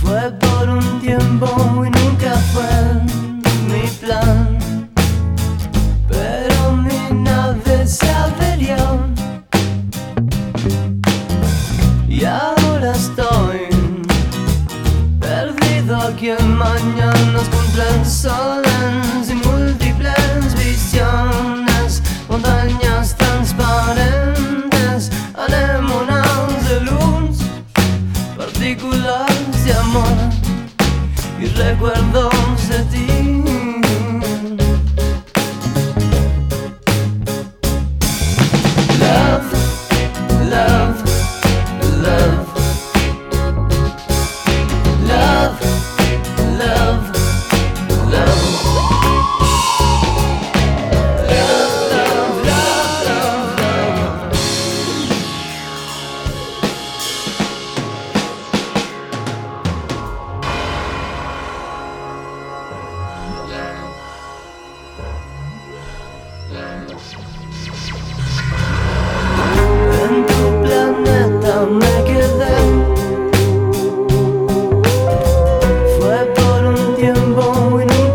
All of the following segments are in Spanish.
Fue por un tiempo y nunca fue mi plan. Pero mi nave se apellidó. Y ahora estoy perdido. Aquí en mañana nos cumplen solen. partículas de amor y recuerdos de ti. En tu planeta me quedé. Fue por un tiempo y nunca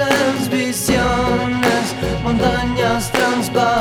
terribles visiones, montañas transparentes.